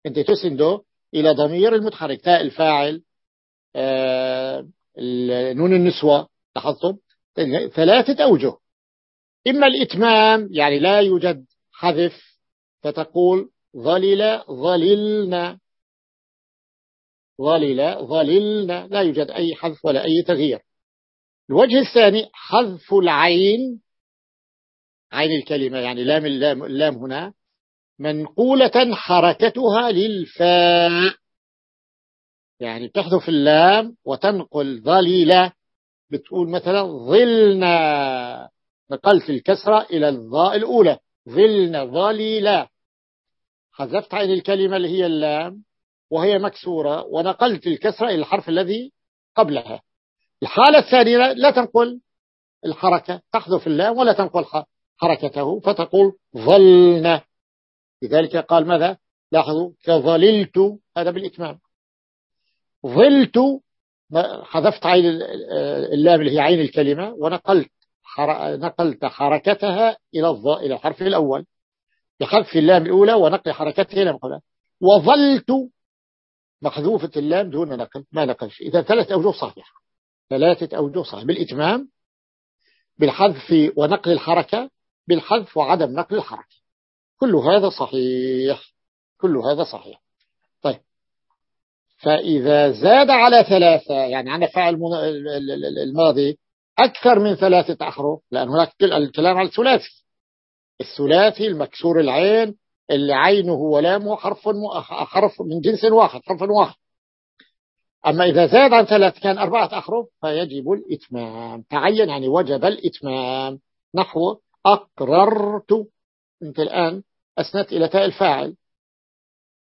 أنت تسنده إلى ضمير المتحرك. تاء الفاعل آه، نون النسوة لاحظتم؟ ثلاثة أوجه. إما الإتمام يعني لا يوجد حذف فتقول ظلل ظللنا. ظلل ظللنا. لا يوجد أي حذف ولا أي تغيير. الوجه الثاني حذف العين. عين الكلمة يعني لام اللام, اللام هنا. منقولة حركتها للفاء. يعني تحذف اللام وتنقل ظليلة. بتقول مثلا ظلنا نقلت الكسرة إلى الظاء الأولى. ظلنا ظليلة. حذفت عين الكلمة اللي هي اللام وهي مكسورة ونقلت الكسرة إلى الحرف الذي قبلها. الحالة الثانية لا تنقل الحركة. تحذف اللام ولا تنقل حركته. فتقول ظلنا. لذلك قال ماذا؟ لاحظوا كظللت هذا بالإتمام. ظلت حذفت عين اللام اللي هي عين الكلمة ونقلت نقلت حركتها إلى إلى الحرف الأول. بحذف اللام الأولى ونقل حركتها إلى مقولة وظلت محذوفة اللام دون نقل ما نقلش. إذا ثلاث أوجه صحيحة. ثلاثة أوجه صحيحة. بالإتمام بالحذف ونقل الحركة بالحذف وعدم نقل الحركة. كل هذا صحيح. كل هذا صحيح. طيب. فإذا زاد على ثلاثة يعني عن فعل الماضي أكثر من ثلاثة أحرف لأن هناك الكلام على الثلاثي. الثلاثي المكسور العين اللي عينه ولامه حرف حرف من جنس واحد حرف واحد. أما إذا زاد عن ثلاث كان أربعة أحرف فيجب الإتمام. تعين يعني وجب الإتمام. نحو أقررت. أنت الآن أسنت إلى تاء الفاعل.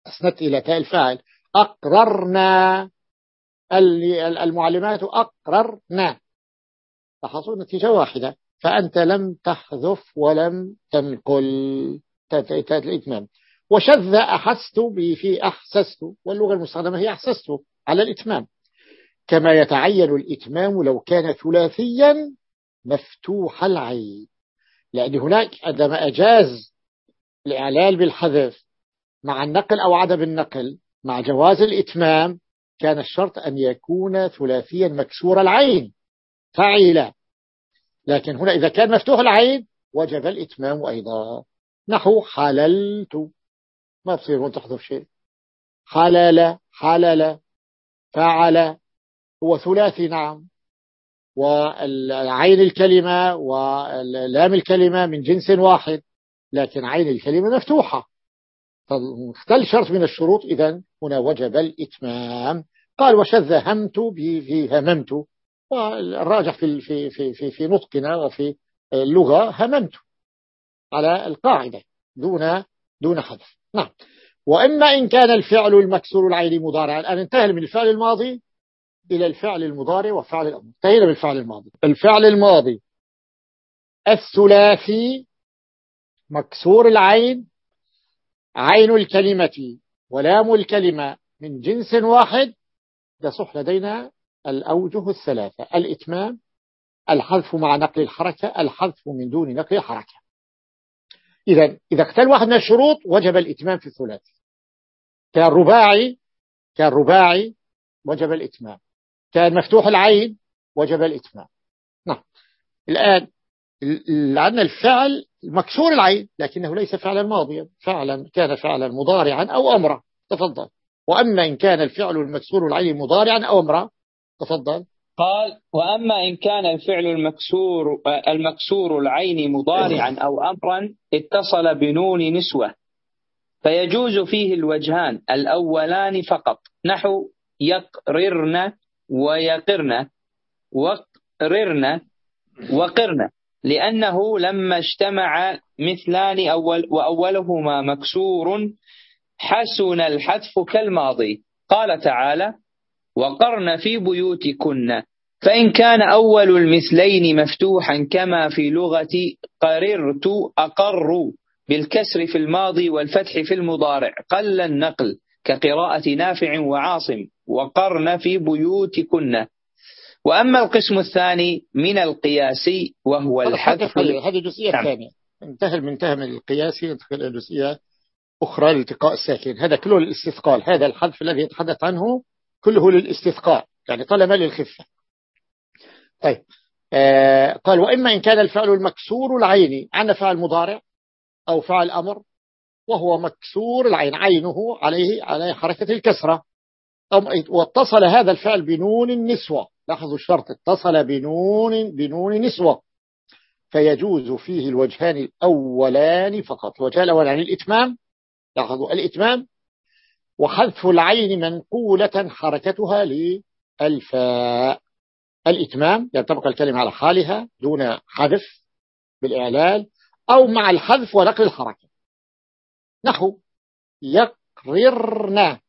أسنت إلى تاء الفاعل. أقررنا. المعلمات أقررنا. لاحظوا نتيجة واحدة. فأنت لم تحذف ولم تنقل. الإتمام وشذ أحست في أحسست. واللغة المستخدمة هي أحسست على الإتمام. كما يتعين الإتمام لو كان ثلاثيا مفتوح العين. لأن هناك عندما أجاز الإعلال بالحذف مع النقل أو عدم النقل مع جواز الإتمام كان الشرط أن يكون ثلاثيا مكسور العين. فعيلا لكن هنا إذا كان مفتوح العين وجب الإتمام أيضا. نحو حللت. ما بصير تحذف شيء. حلل حلل فعل هو ثلاثي نعم. والعين الكلمة ولام الكلمة من جنس واحد. لكن عين الكلمة مفتوحة. فاختل شرط من الشروط إذا هنا وجب الإتمام. قال وشذ همت به هممت. والراجح في في في في, في نطقنا وفي اللغة هممت على القاعدة دون دون حذف. نعم. وإما إن كان الفعل المكسور العين مضارع الآن انتهى من الفعل الماضي إلى الفعل المضارع وفعل الأمر. انتهينا بالفعل الماضي. الفعل الماضي الثلاثي مكسور العين عين الكلمة ولام الكلمة من جنس واحد يصح لدينا الأوجه الثلاثة الإتمام الحذف مع نقل الحركة الحذف من دون نقل الحركة. إذا إذا اختل واحد من الشروط وجب الإتمام في الثلاثي. كان رباعي كان رباعي وجب الإتمام. كان مفتوح العين وجب الإتمام. نعم. الآن لأن الفعل مكسور العين لكنه ليس فعلا ماضيا فعلا كان فعلا مضارعا أو أمرا. تفضل. وأما إن كان الفعل المكسور العين مضارعا أو أمرا تفضل. قال وأما إن كان الفعل المكسور المكسور العين مضارعا أو أمرا اتصل بنون نسوة. فيجوز فيه الوجهان الأولان فقط. نحو يقررن ويقرن وقررن وقرن. لأنه لما اجتمع مثلان أول وأولهما مكسور حسن الحذف كالماضي. قال تعالى وقرن في بيوتكن فإن كان أول المثلين مفتوحا كما في لغة قررت أقر بالكسر في الماضي والفتح في المضارع قل النقل كقراءة نافع وعاصم وقرن في بيوتكن. وأما القسم الثاني من القياسي وهو الحذف هذه جزئية نعم. ثانية. انتهى منتهى من القياسي ندخل إلى جزئية أخرى لالتقاء الساكن. هذا كله للاستثقال. هذا الحذف الذي يتحدث عنه كله للاستثقال. يعني طلب للخفة. طيب. آه قال وإما إن كان الفعل المكسور العيني عندنا فعل مضارع أو فعل أمر وهو مكسور العين. عينه عليه على حركة الكسرة. واتصل هذا الفعل بنون النسوة. لاحظوا الشرط اتصل بنون بنون نسوة فيجوز فيه الوجهان الأولان فقط. الوجه الأول عن الإتمام لاحظوا الإتمام وحذف العين منقولة حركتها للفاء. الإتمام ينطبق الكلمة على حالها دون حذف بالإعلال أو مع الحذف ونقل الحركة. نحو يقررنا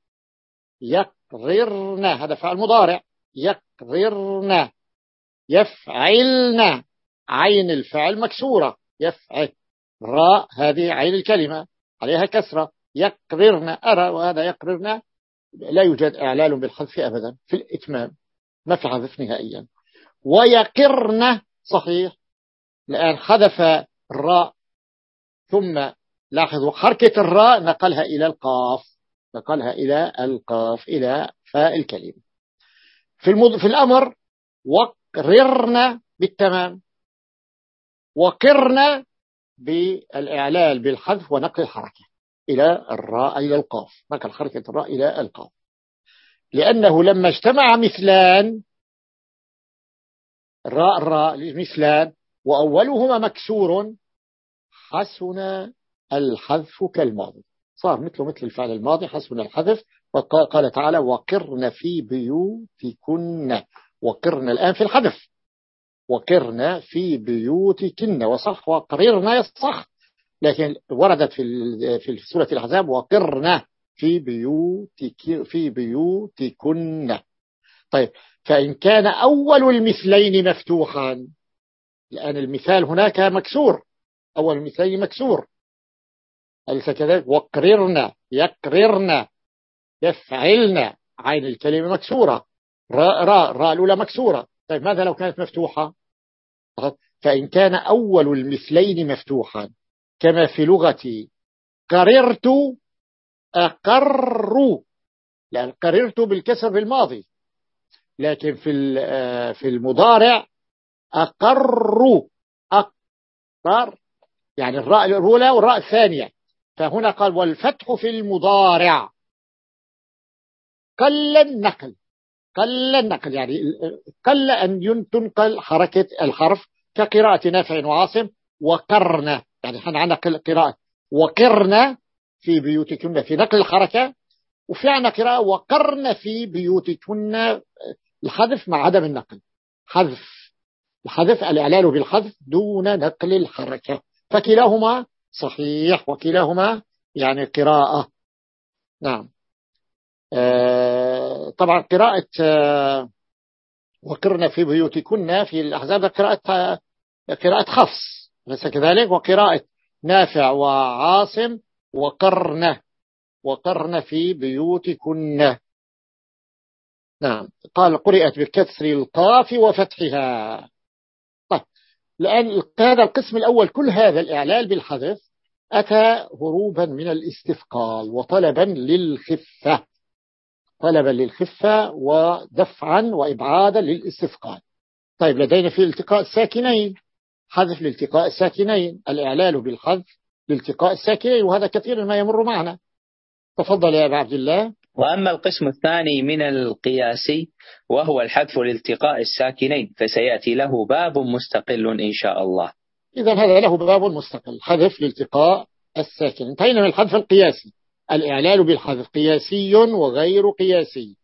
يقررنا هذا فعل مضارع. يقررنا يفعلنا. عين الفعل مكسورة يفعل. راء هذه عين الكلمة عليها كسرة. يقررنا أرى وهذا يقررنا لا يوجد إعلال بالحذف أبدا في الإتمام ما في حذف نهائيا. ويقرن صحيح. الآن حذف الراء ثم لاحظوا حركة الراء نقلها إلى القاف نقلها إلى القاف إلى فاء الكلمة. في, المض... في الأمر وقررنا بالتمام. وقرنا بالإعلال بالحذف ونقل الحركة إلى الراء إلى القاف. نقل حركة الراء إلى القاف. لأنه لما اجتمع مثلان الراء الراء مثلان وأولهما مكسور حسن الحذف كالماضي. صار مثله مثل الفعل الماضي حسن الحذف وقال تعالى وقرن في بيوتكن وقرن الآن في الحذف. وقرن في بيوتكن. وصح وقررنا يصح لكن وردت في في سورة الأحزاب وقرن في بيوتك في بيوتكن. طيب فإن كان أول المثلين مفتوحا الآن المثال هناك مكسور. أول المثلين مكسور. أليس كذلك؟ وقررنا يقررنا. يفعلنا عين الكلمة مكسورة. راء راء راء الأولى مكسورة. طيب ماذا لو كانت مفتوحة؟ فإن كان أول المثلين مفتوحا. كما في لغتي. قررت أقر. لأن قررت بالكسر بالماضي لكن في آه، في المضارع أقر. أقر. يعني الراء الأولى والراء الثانية. فهنا قال والفتح في المضارع. قل النقل. قل النقل يعني قل أن تنقل حركة الحرف كقراءة نافع وعاصم وقرن. يعني إحنا عندنا قراءة وقرن في بيوتكن في نقل الحركة وفي عندنا قراءة وقرن في بيوتكن الحذف مع عدم النقل. حذف. الحذف الإعلان بالحذف دون نقل الحركة. فكلاهما صحيح وكلاهما يعني قراءة. نعم. طبعا قراءة آه وقرن في بيوتكن في الأحزاب قراءة قراءة خفص ليس كذلك؟ وقراءة نافع وعاصم وقرن وقرن في بيوتكن. نعم. قال قرئت بكسر القاف وفتحها. لأن هذا القسم الأول كل هذا الإعلال بالحذف أتى هروبا من الاستثقال وطلبا للخفة. طلبا للخفة ودفعا وإبعادا للاستثقال. طيب لدينا في التقاء الساكنين. حذف لالتقاء الساكنين. الإعلال بالحذف لالتقاء الساكنين وهذا كثير ما يمر معنا. تفضل يا أبا عبد الله. وأما القسم الثاني من القياسي وهو الحذف لالتقاء الساكنين فسيأتي له باب مستقل إن شاء الله. إذا هذا له باب مستقل. حذف لالتقاء الساكن انتهينا من الحذف القياسي. الإعلال بالحذف قياسي وغير قياسي.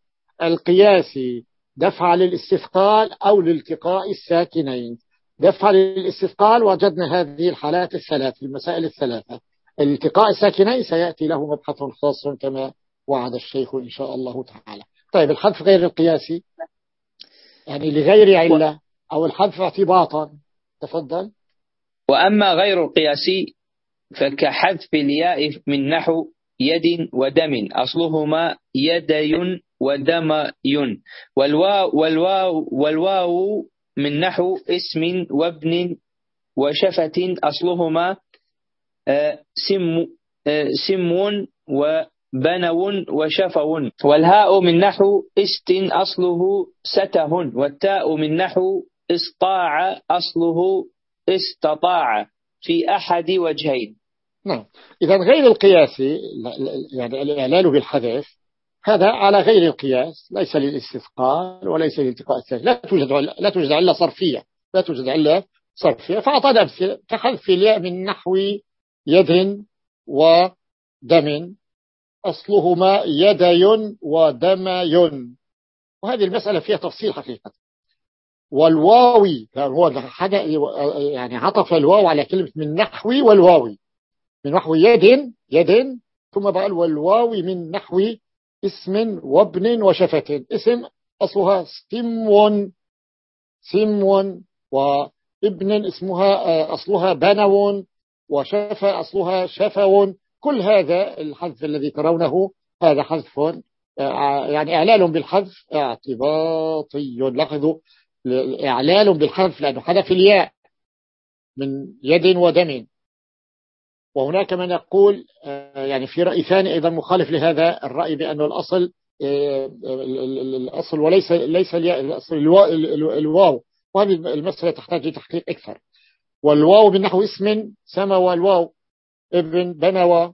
القياسي دفع للاستثقال أو لالتقاء الساكنين. دفع للاستثقال وجدنا هذه الحالات الثلاث المسائل الثلاثة. الالتقاء الساكنين سيأتي له مبحث خاص كما وعد الشيخ إن شاء الله تعالى. طيب الحذف غير القياسي؟ يعني لغير علة أو الحذف اعتباطا. تفضل. وأما غير القياسي فكحذف الياء من نحو يد ودم أصلهما يدي ودمي والواو, والواو, والواو من نحو اسم وابن وشفة أصلهما آه، سم آه، سم وبنو وشفو والهاء من نحو است أصله سته والتاء من نحو استطاع أصله استطاع في أحد وجهين. نعم. إذا غير القياسي يعني الإعلال بالحذف هذا على غير القياس ليس للاستثقال وليس لالتقاء الثاني لا توجد لا توجد علة صرفية لا توجد علة صرفية. فأعطى أمثلة كحذف الياء من نحو يد ودم. أصلهما يدي ودمي. وهذه المسألة فيها تفصيل حقيقة. والواوي هو حاجة يعني عطف الواو على كلمة من نحوي والواوي من نحو يد يد ثم بقى والواو من نحو اسم وابن وشفة اسم أصلها سمون سمون وابن اسمها أصلها بنون وشفة أصلها شفون. كل هذا الحذف الذي ترونه هذا حذف يعني إعلال بالحذف اعتباطي. لاحظوا إعلال بالحذف لأنه حذف الياء من يد ودم. وهناك من يقول آه، يعني في رأي ثاني أيضا مخالف لهذا الرأي بأنه الأصل آه، الأصل وليس ليس الأصل الواو. وهذه المسألة تحتاج لتحقيق أكثر. والواو من نحو اسم سمى الواو ابن بنوى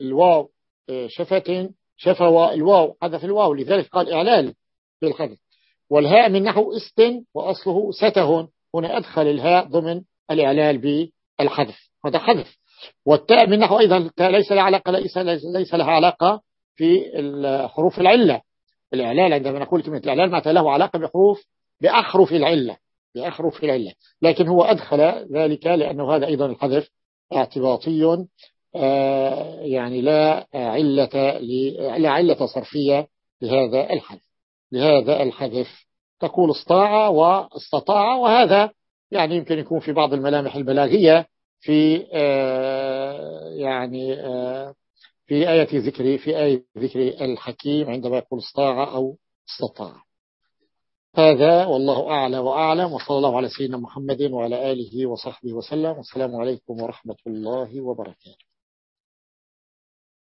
الواو آه، شفة شفوى الواو. في الواو لذلك قال إعلال بالحذف والهاء من نحو است وأصله ستة هنا أدخل الهاء ضمن الإعلال بالحذف. هذا حذف. والتاء من نحو أيضا ليس لها علاقة ليس, ليس لها علاقة في حروف العلة. الإعلال عندما نقول كلمة الإعلال معناتها له علاقة بحروف بأحرف العلة. بأحرف العلة. لكن هو أدخل ذلك لأنه هذا أيضا الحذف اعتباطي آه، يعني لا علة لا علة صرفية لهذا الحذف. لهذا الحذف تقول استطاع واستطاع وهذا يعني يمكن يكون في بعض الملامح البلاغية في آه، يعني آه، في آية ذكر في آية ذكر الحكيم عندما يقول استطاع أو استطاع. هذا والله أعلى وأعلم وصلى الله على سيدنا محمد وعلى آله وصحبه وسلم. والسلام عليكم ورحمة الله وبركاته.